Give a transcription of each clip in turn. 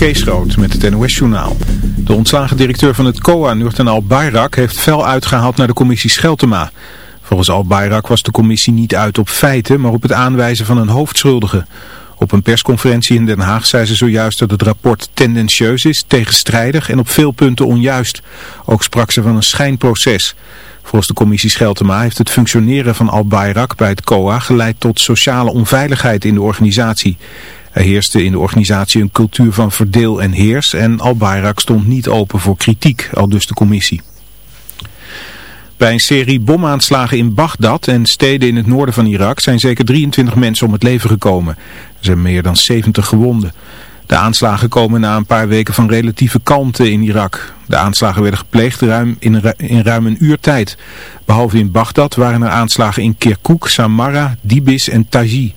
Kees Groot met het NOS-journaal. De ontslagen directeur van het COA, Nurten Al-Bayrak, heeft fel uitgehaald naar de commissie Scheltema. Volgens Al-Bayrak was de commissie niet uit op feiten, maar op het aanwijzen van een hoofdschuldige. Op een persconferentie in Den Haag zei ze zojuist dat het rapport tendentieus is, tegenstrijdig en op veel punten onjuist. Ook sprak ze van een schijnproces. Volgens de commissie Scheltema heeft het functioneren van Al-Bayrak bij het COA geleid tot sociale onveiligheid in de organisatie. Er heerste in de organisatie een cultuur van verdeel en heers en Al-Bayrak stond niet open voor kritiek, al dus de commissie. Bij een serie bomaanslagen in Bagdad en steden in het noorden van Irak zijn zeker 23 mensen om het leven gekomen. Er zijn meer dan 70 gewonden. De aanslagen komen na een paar weken van relatieve kalmte in Irak. De aanslagen werden gepleegd ruim in, in ruim een uur tijd. Behalve in Bagdad waren er aanslagen in Kirkuk, Samarra, Dibis en Taji.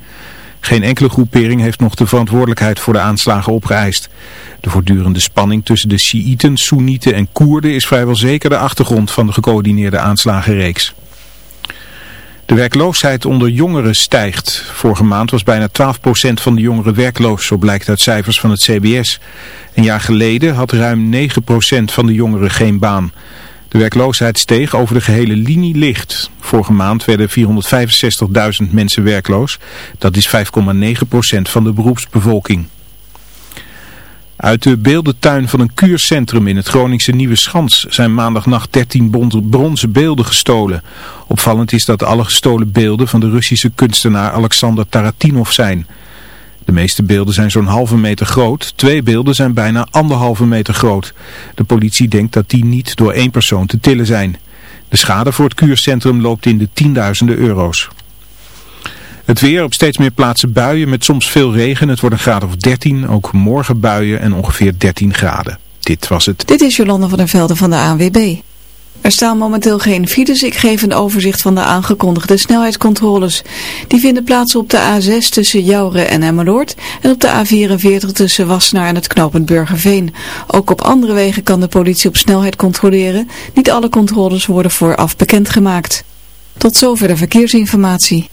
Geen enkele groepering heeft nog de verantwoordelijkheid voor de aanslagen opgeëist. De voortdurende spanning tussen de Sjiïten, Soenieten en Koerden is vrijwel zeker de achtergrond van de gecoördineerde aanslagenreeks. De werkloosheid onder jongeren stijgt. Vorige maand was bijna 12% van de jongeren werkloos, zo blijkt uit cijfers van het CBS. Een jaar geleden had ruim 9% van de jongeren geen baan. De werkloosheid steeg over de gehele linie licht. Vorige maand werden 465.000 mensen werkloos. Dat is 5,9% van de beroepsbevolking. Uit de beeldentuin van een kuurcentrum in het Groningse Nieuwe Schans zijn maandagnacht 13 bronzen beelden gestolen. Opvallend is dat alle gestolen beelden van de Russische kunstenaar Alexander Taratinov zijn. De meeste beelden zijn zo'n halve meter groot, twee beelden zijn bijna anderhalve meter groot. De politie denkt dat die niet door één persoon te tillen zijn. De schade voor het kuurcentrum loopt in de tienduizenden euro's. Het weer op steeds meer plaatsen buien met soms veel regen. Het wordt een graad of 13. Ook morgen buien en ongeveer 13 graden. Dit was het. Dit is Jolanda van der Velde van de ANWB. Er staan momenteel geen files. Ik geef een overzicht van de aangekondigde snelheidscontroles. Die vinden plaats op de A6 tussen Jouren en Emmeloord en op de A44 tussen Wassenaar en het knooppunt Burgerveen. Ook op andere wegen kan de politie op snelheid controleren. Niet alle controles worden vooraf bekendgemaakt. Tot zover de verkeersinformatie.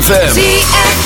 ZFM.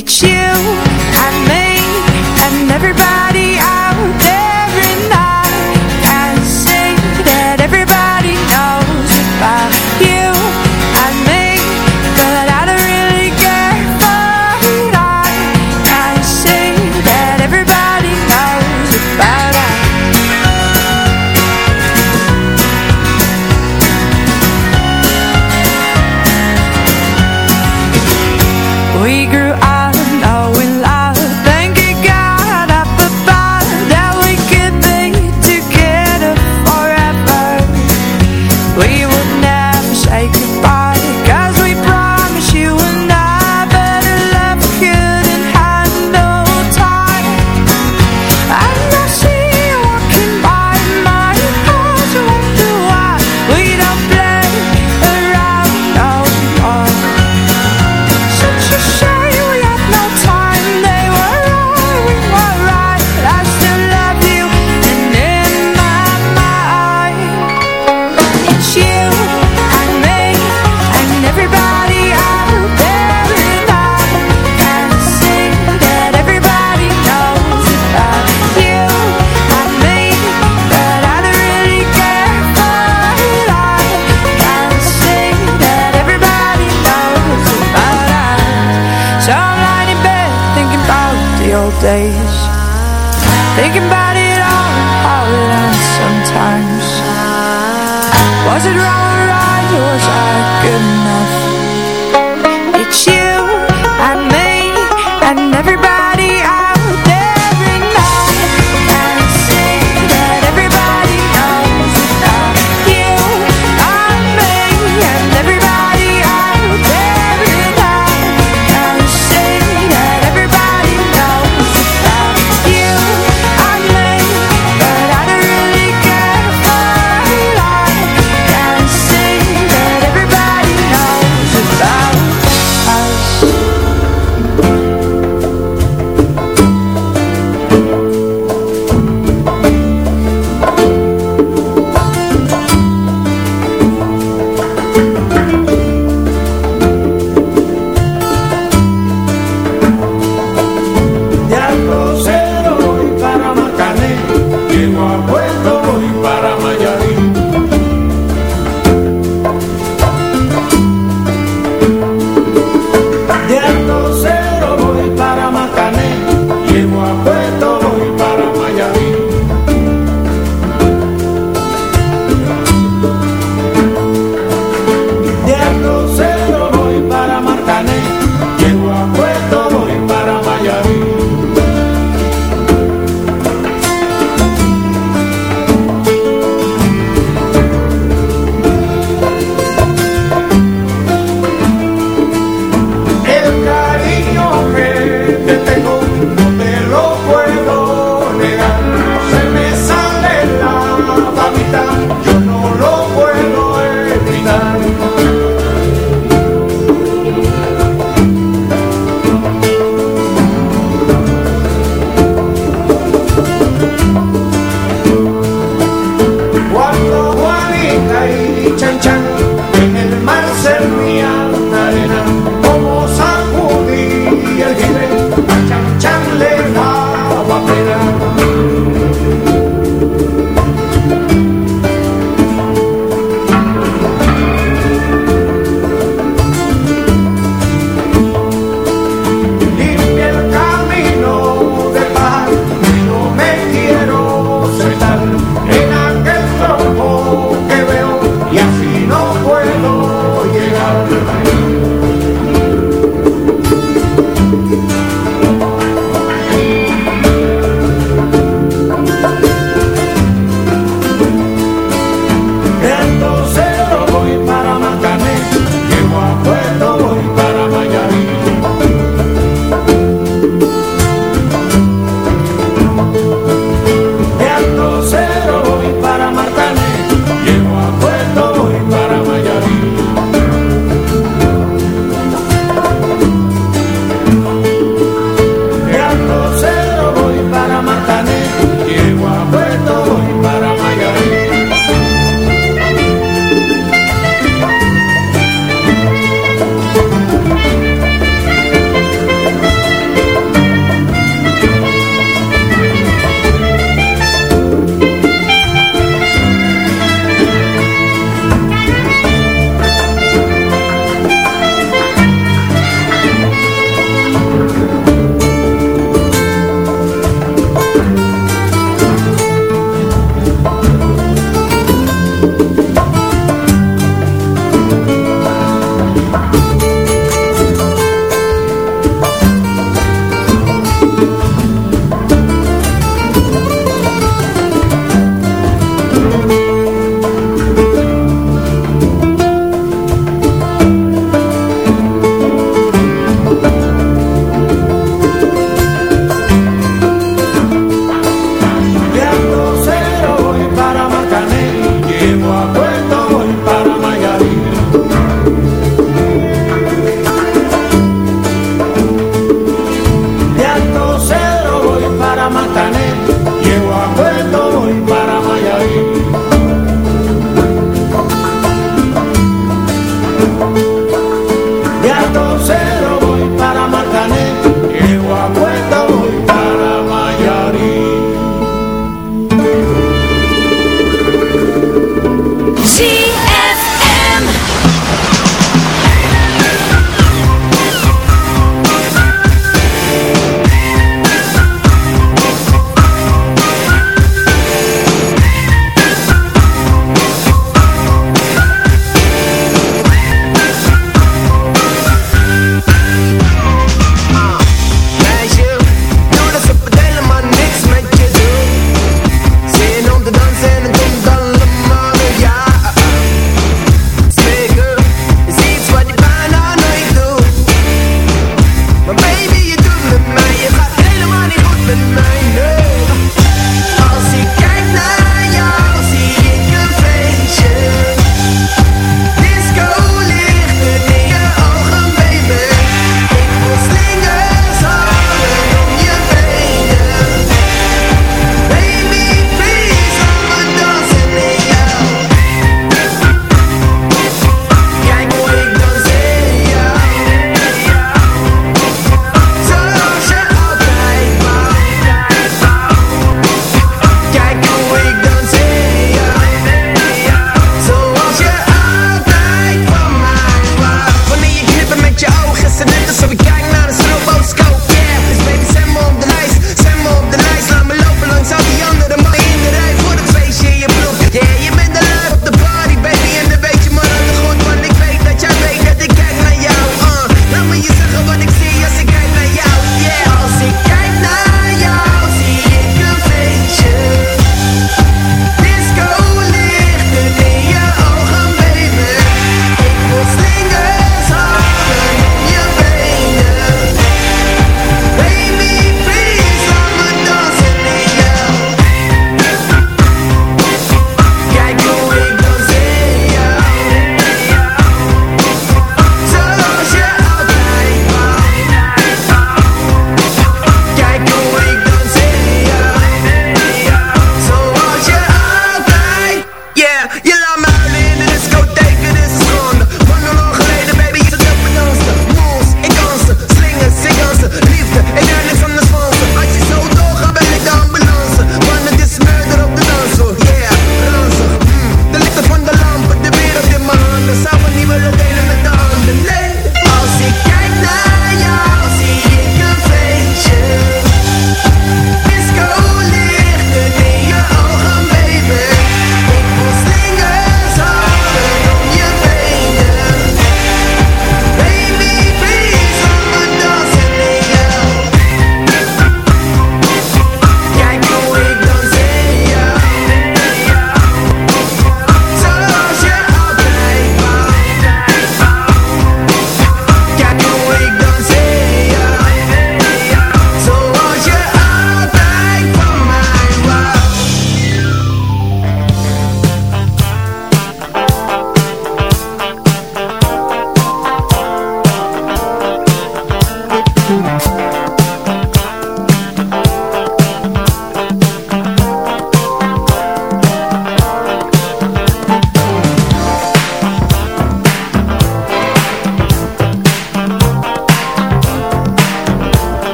It's you.